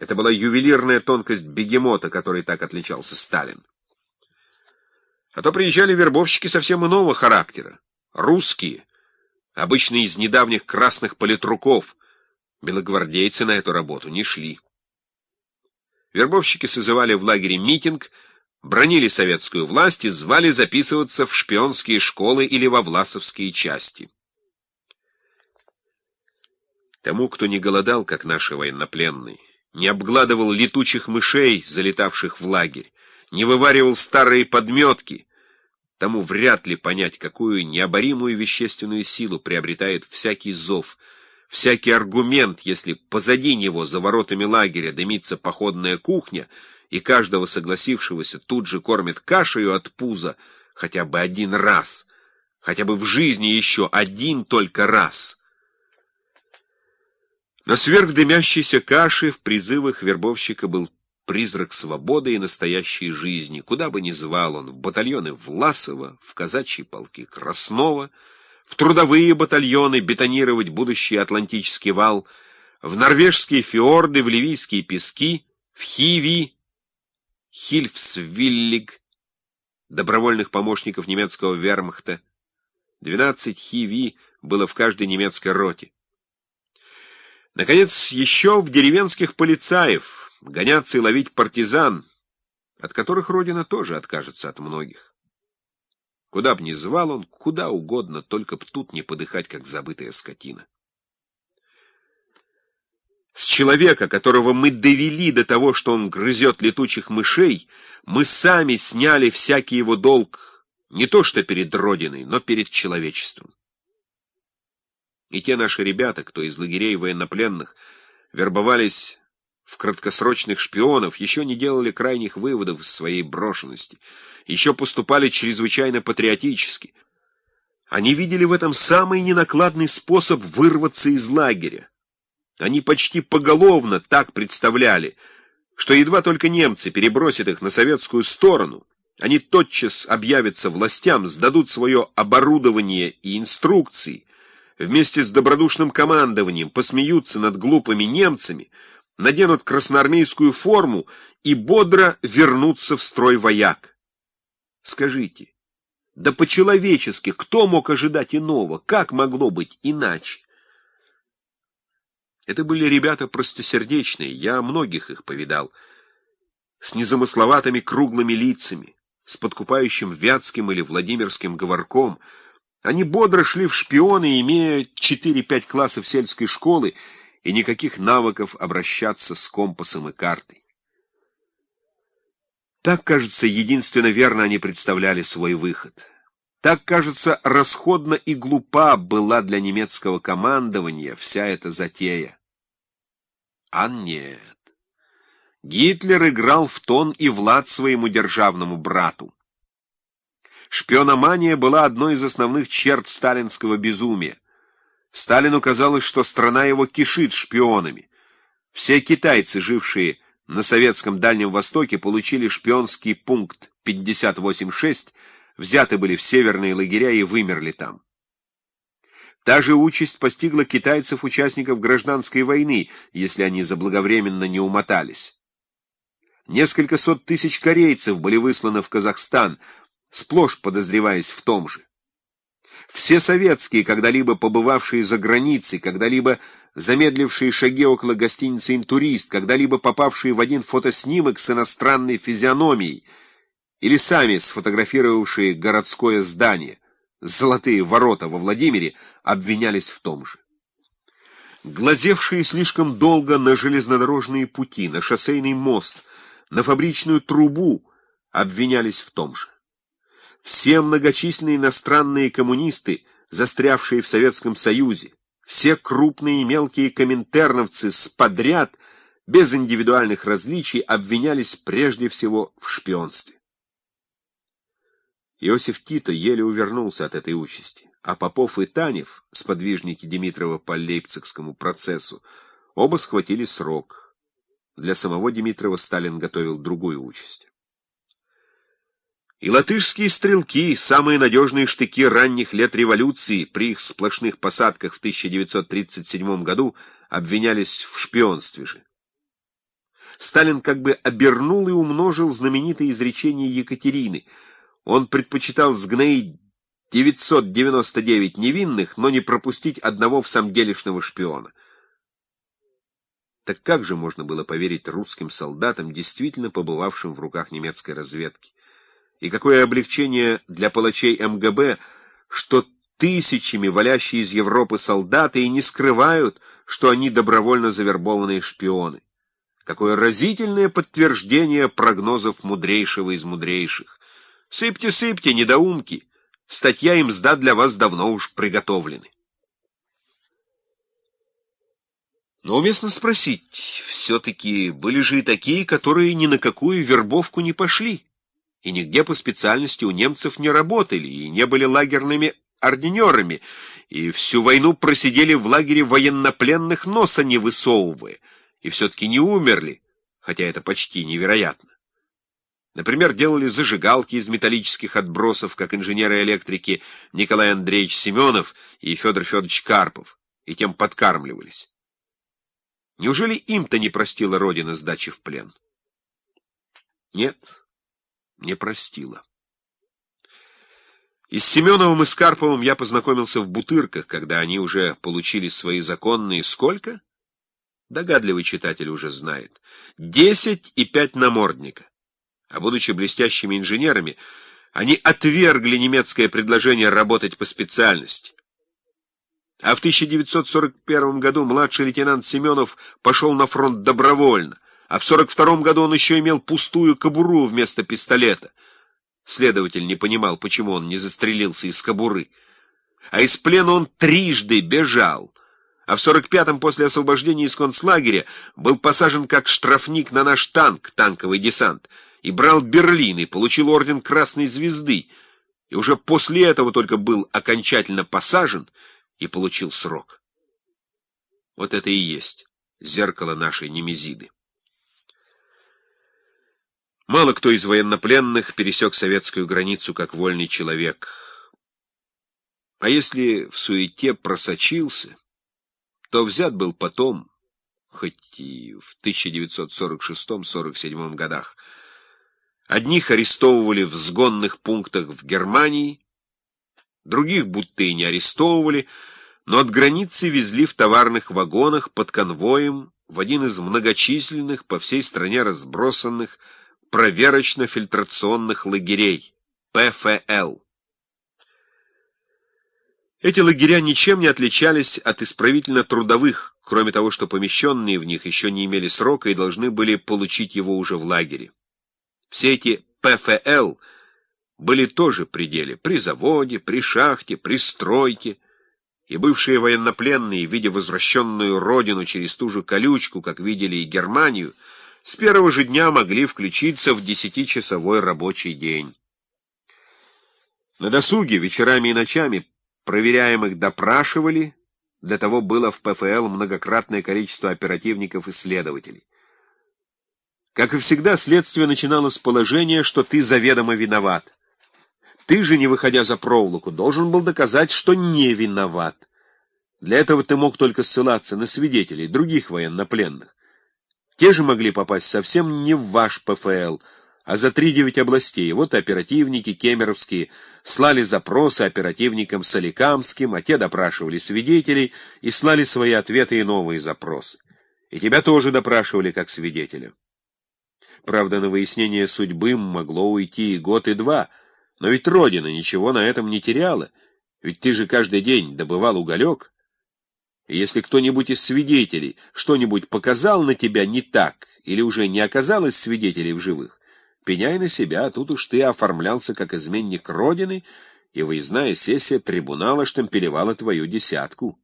Это была ювелирная тонкость бегемота, которой так отличался Сталин. А то приезжали вербовщики совсем иного характера. Русские, обычно из недавних красных политруков. Белогвардейцы на эту работу не шли. Вербовщики созывали в лагере митинг, бронили советскую власть и звали записываться в шпионские школы или во власовские части. Тому, кто не голодал, как наши военнопленные, не обгладывал летучих мышей, залетавших в лагерь, не вываривал старые подметки, тому вряд ли понять, какую необоримую вещественную силу приобретает всякий зов, всякий аргумент, если позади него, за воротами лагеря, дымится походная кухня, и каждого согласившегося тут же кормят кашею от пуза хотя бы один раз, хотя бы в жизни еще один только раз — но сверх дымящейся каши в призывах вербовщика был призрак свободы и настоящей жизни. Куда бы ни звал он, в батальоны Власова, в казачьи полки Краснова, в трудовые батальоны бетонировать будущий Атлантический вал, в норвежские фьорды, в ливийские пески, в Хиви, Хильфсвиллиг, добровольных помощников немецкого вермахта. Двенадцать Хиви было в каждой немецкой роте. Наконец, еще в деревенских полицаев гоняться и ловить партизан, от которых Родина тоже откажется от многих. Куда б ни звал он, куда угодно, только б тут не подыхать, как забытая скотина. С человека, которого мы довели до того, что он грызет летучих мышей, мы сами сняли всякий его долг не то что перед Родиной, но перед человечеством. И те наши ребята, кто из лагерей военнопленных вербовались в краткосрочных шпионов, еще не делали крайних выводов из своей брошенности, еще поступали чрезвычайно патриотически. Они видели в этом самый ненакладный способ вырваться из лагеря. Они почти поголовно так представляли, что едва только немцы перебросят их на советскую сторону, они тотчас объявятся властям, сдадут свое оборудование и инструкции, вместе с добродушным командованием посмеются над глупыми немцами, наденут красноармейскую форму и бодро вернутся в строй вояк. Скажите, да по-человечески кто мог ожидать иного? Как могло быть иначе? Это были ребята простосердечные, я многих их повидал, с незамысловатыми круглыми лицами, с подкупающим вятским или владимирским говорком — они бодро шли в шпионы, имея 4-5 классов сельской школы и никаких навыков обращаться с компасом и картой. Так, кажется, единственно верно они представляли свой выход. Так, кажется, расходна и глупа была для немецкого командования вся эта затея. А нет. Гитлер играл в тон и влад своему державному брату. Шпиономания была одной из основных черт сталинского безумия. Сталину казалось, что страна его кишит шпионами. Все китайцы, жившие на советском Дальнем Востоке, получили шпионский пункт 58.6, взяты были в северные лагеря и вымерли там. Та же участь постигла китайцев-участников гражданской войны, если они заблаговременно не умотались. Несколько сот тысяч корейцев были высланы в Казахстан, сплошь подозреваясь в том же. Все советские, когда-либо побывавшие за границей, когда-либо замедлившие шаги около гостиницы «Интурист», когда-либо попавшие в один фотоснимок с иностранной физиономией, или сами сфотографировавшие городское здание, золотые ворота во Владимире, обвинялись в том же. Глазевшие слишком долго на железнодорожные пути, на шоссейный мост, на фабричную трубу, обвинялись в том же. Все многочисленные иностранные коммунисты, застрявшие в Советском Союзе, все крупные и мелкие коминтерновцы с подряд, без индивидуальных различий, обвинялись прежде всего в шпионстве. Иосиф Тито еле увернулся от этой участи, а Попов и Танев, сподвижники Димитрова по Лейпцигскому процессу, оба схватили срок. Для самого Димитрова Сталин готовил другую участь. И латышские стрелки, самые надежные штыки ранних лет революции, при их сплошных посадках в 1937 году обвинялись в шпионстве же. Сталин как бы обернул и умножил знаменитое изречение Екатерины. Он предпочитал сгноить 999 невинных, но не пропустить одного в делешного шпиона. Так как же можно было поверить русским солдатам, действительно побывавшим в руках немецкой разведки? И какое облегчение для палачей МГБ, что тысячами валящие из Европы солдаты и не скрывают, что они добровольно завербованные шпионы. Какое разительное подтверждение прогнозов мудрейшего из мудрейших. Сыпьте, сыпьте, недоумки. Статья им сда для вас давно уж приготовлены. Но уместно спросить, все-таки были же и такие, которые ни на какую вербовку не пошли, и нигде по специальности у немцев не работали, и не были лагерными ординерами, и всю войну просидели в лагере военнопленных, носа не высовывая, и все-таки не умерли, хотя это почти невероятно. Например, делали зажигалки из металлических отбросов, как инженеры-электрики Николай Андреевич Семенов и Федор Федорович Карпов, и тем подкармливались. Неужели им-то не простила Родина сдачи в плен? Нет, не простила. И с Семеновым и с Карповым я познакомился в Бутырках, когда они уже получили свои законные сколько? Догадливый читатель уже знает. Десять и пять намордника. А будучи блестящими инженерами, они отвергли немецкое предложение работать по специальности. А в 1941 году младший лейтенант Семенов пошел на фронт добровольно, а в 1942 году он еще имел пустую кобуру вместо пистолета. Следователь не понимал, почему он не застрелился из кобуры. А из плена он трижды бежал, а в 45-м после освобождения из концлагеря был посажен как штрафник на наш танк, танковый десант, и брал Берлин и получил орден Красной Звезды, и уже после этого только был окончательно посажен — и получил срок. Вот это и есть зеркало нашей Немезиды. Мало кто из военнопленных пересек советскую границу как вольный человек. А если в суете просочился, то взят был потом, хоть и в 1946-47 годах. Одних арестовывали в сгонных пунктах в Германии, Других будто и не арестовывали, но от границы везли в товарных вагонах под конвоем в один из многочисленных по всей стране разбросанных проверочно-фильтрационных лагерей ПФЛ. Эти лагеря ничем не отличались от исправительно-трудовых, кроме того, что помещенные в них еще не имели срока и должны были получить его уже в лагере. Все эти ПФЛ – были тоже пределе при заводе, при шахте, при стройке, и бывшие военнопленные, видя возвращенную родину через ту же колючку, как видели и Германию, с первого же дня могли включиться в десятичасовой рабочий день. На досуге, вечерами и ночами проверяемых допрашивали, для того было в ПФЛ многократное количество оперативников и следователей. Как и всегда, следствие начинало с положения, что ты заведомо виноват. Ты же, не выходя за проволоку, должен был доказать, что не виноват. Для этого ты мог только ссылаться на свидетелей, других военнопленных. Те же могли попасть совсем не в ваш ПФЛ, а за три-девять областей. Вот оперативники кемеровские слали запросы оперативникам соликамским, а те допрашивали свидетелей и слали свои ответы и новые запросы. И тебя тоже допрашивали как свидетеля. Правда, на выяснение судьбы могло уйти и год, и два — но ведь Родина ничего на этом не теряла, ведь ты же каждый день добывал уголек. Если кто-нибудь из свидетелей что-нибудь показал на тебя не так, или уже не оказалось свидетелей в живых, пеняй на себя, а тут уж ты оформлялся как изменник Родины, и выездная сессия трибунала штампелевала твою десятку.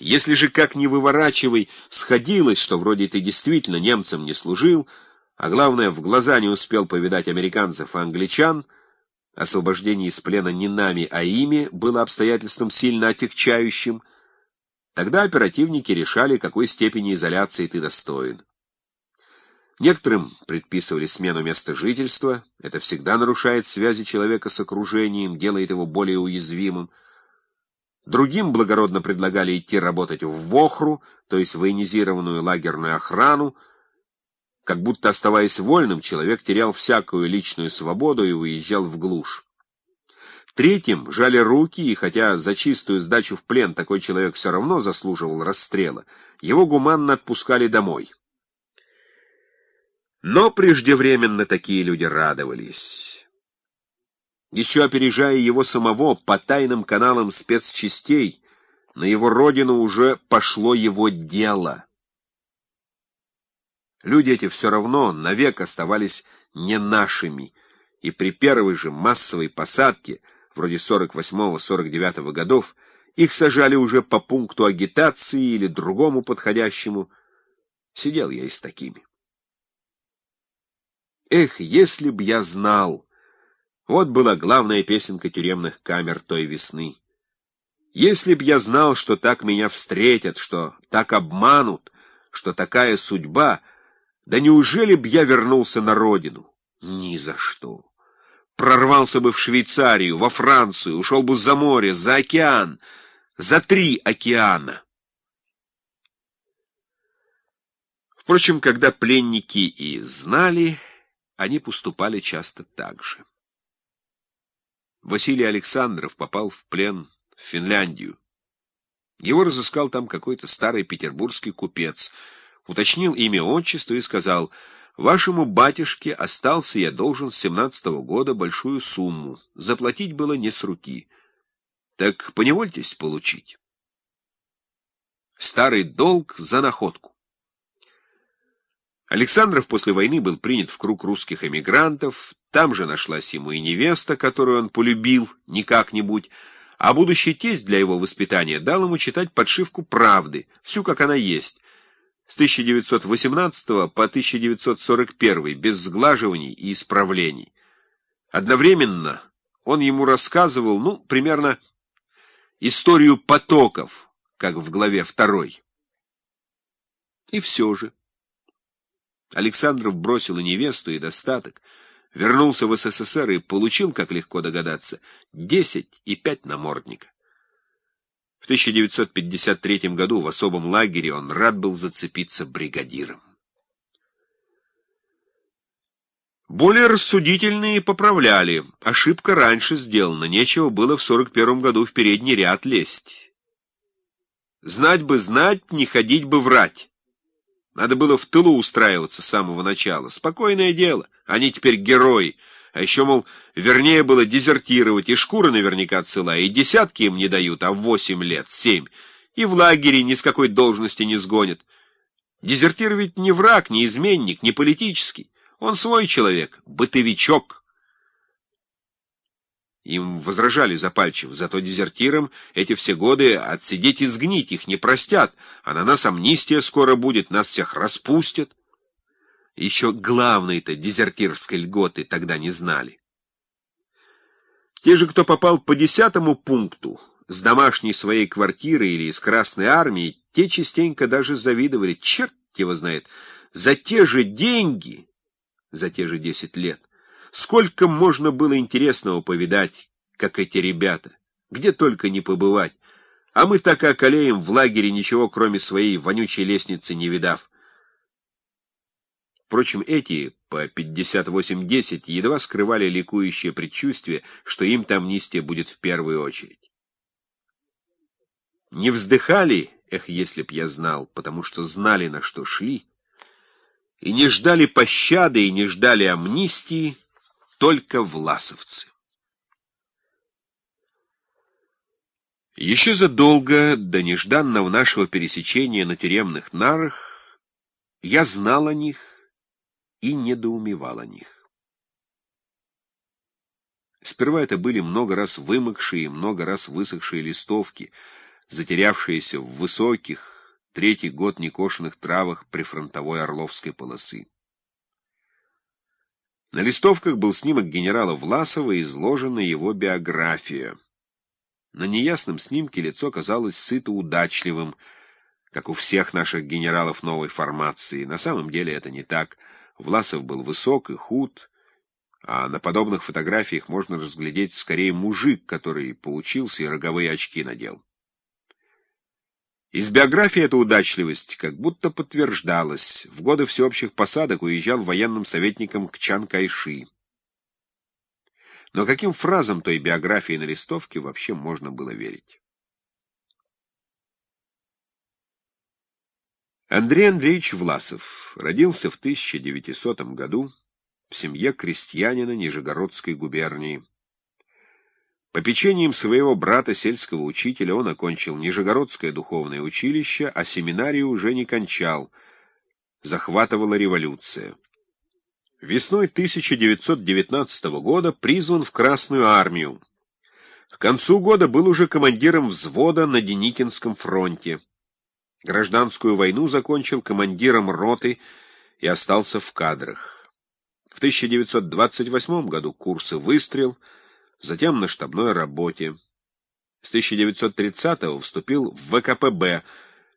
Если же, как ни выворачивай, сходилось, что вроде ты действительно немцам не служил, а главное, в глаза не успел повидать американцев и англичан, освобождение из плена не нами, а ими было обстоятельством сильно отягчающим, тогда оперативники решали, какой степени изоляции ты достоин. Некоторым предписывали смену места жительства, это всегда нарушает связи человека с окружением, делает его более уязвимым. Другим благородно предлагали идти работать в ВОХРу, то есть военизированную лагерную охрану, Как будто, оставаясь вольным, человек терял всякую личную свободу и уезжал в глушь. Третьим жали руки, и хотя за чистую сдачу в плен такой человек все равно заслуживал расстрела, его гуманно отпускали домой. Но преждевременно такие люди радовались. Еще опережая его самого по тайным каналам спецчастей, на его родину уже пошло его дело. Люди эти все равно навек оставались не нашими, и при первой же массовой посадке — вроде 48-49 годов, их сажали уже по пункту агитации или другому подходящему. Сидел я и с такими. Эх, если б я знал! Вот была главная песенка тюремных камер той весны. Если б я знал, что так меня встретят, что так обманут, что такая судьба, да неужели б я вернулся на родину? Ни за что прорвался бы в Швейцарию, во Францию, ушел бы за море, за океан, за три океана. Впрочем, когда пленники и знали, они поступали часто так же. Василий Александров попал в плен в Финляндию. Его разыскал там какой-то старый петербургский купец, уточнил имя отчество и сказал — Вашему батюшке остался я должен с семнадцатого года большую сумму. Заплатить было не с руки. Так поневольтесь получить. Старый долг за находку. Александров после войны был принят в круг русских эмигрантов, там же нашлась ему и невеста, которую он полюбил не как-нибудь, а будущий тесть для его воспитания дал ему читать подшивку «Правды», всю как она есть, с 1918 по 1941 без сглаживаний и исправлений. Одновременно он ему рассказывал, ну, примерно историю потоков, как в главе второй. И все же. Александров бросил и невесту, и достаток, вернулся в СССР и получил, как легко догадаться, 10 и 5 намордника. В 1953 году в особом лагере он рад был зацепиться бригадиром. Более рассудительные поправляли. Ошибка раньше сделана, нечего было в 41 году в передний ряд лезть. Знать бы знать, не ходить бы врать. Надо было в тылу устраиваться с самого начала. Спокойное дело. Они теперь герои. А еще, мол, вернее было дезертировать, и шкура наверняка цела, и десятки им не дают, а восемь лет, семь, и в лагере ни с какой должности не сгонят. Дезертир ведь не враг, не изменник, не политический. Он свой человек, бытовичок. Им возражали запальчиво, зато дезертирам эти все годы отсидеть и сгнить их не простят, а на нас амнистия скоро будет, нас всех распустят. Еще главной-то дезертирской льготы тогда не знали. Те же, кто попал по десятому пункту, с домашней своей квартиры или из Красной Армии, те частенько даже завидовали, черт его знает, за те же деньги, за те же десять лет. Сколько можно было интересного повидать, как эти ребята, где только не побывать, а мы так и околеем в лагере ничего, кроме своей вонючей лестницы, не видав. Впрочем, эти по 58-10 едва скрывали ликующее предчувствие, что им-то амнистия будет в первую очередь. Не вздыхали, эх, если б я знал, потому что знали, на что шли, и не ждали пощады, и не ждали амнистии, только власовцы. Еще задолго до нежданного нашего пересечения на тюремных нарах я знал о них, и недоумевал о них. Сперва это были много раз вымокшие, много раз высохшие листовки, затерявшиеся в высоких, третий год некошенных травах прифронтовой Орловской полосы. На листовках был снимок генерала Власова и изложена его биография. На неясном снимке лицо казалось сыто удачливым, как у всех наших генералов новой формации. На самом деле это не так — Власов был высок и худ, а на подобных фотографиях можно разглядеть скорее мужик, который поучился и роговые очки надел. Из биографии эта удачливость как будто подтверждалась. В годы всеобщих посадок уезжал военным советником к Чан Кайши. Но каким фразам той биографии на листовке вообще можно было верить? Андрей Андреевич Власов родился в 1900 году в семье крестьянина Нижегородской губернии. Попечением своего брата, сельского учителя, он окончил Нижегородское духовное училище, а семинарию уже не кончал. Захватывала революция. Весной 1919 года призван в Красную армию. К концу года был уже командиром взвода на Деникинском фронте. Гражданскую войну закончил командиром роты и остался в кадрах. В 1928 году курсы «Выстрел», затем на штабной работе. С 1930-го вступил в ВКПБ,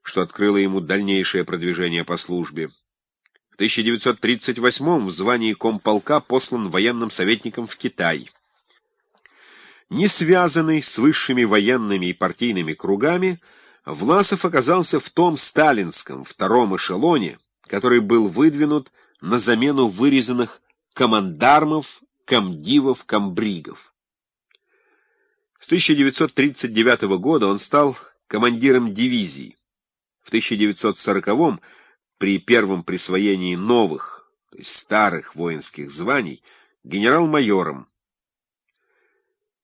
что открыло ему дальнейшее продвижение по службе. В 1938 в звании комполка послан военным советником в Китай. Не связанный с высшими военными и партийными кругами, Власов оказался в том сталинском втором эшелоне, который был выдвинут на замену вырезанных командармов, комдивов, комбригов. С 1939 года он стал командиром дивизии. В 1940 при первом присвоении новых, то есть старых воинских званий, генерал-майором.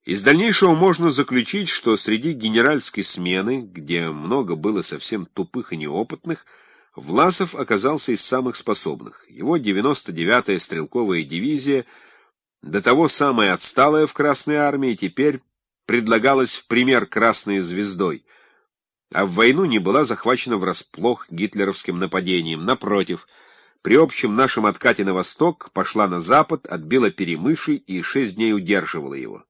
Из дальнейшего можно заключить, что среди генеральской смены, где много было совсем тупых и неопытных, Власов оказался из самых способных. Его 99-я стрелковая дивизия, до того самая отсталая в Красной армии, теперь предлагалась в пример Красной звездой, а в войну не была захвачена врасплох гитлеровским нападением. Напротив, при общем нашем откате на восток пошла на запад, отбила Перемыши и шесть дней удерживала его.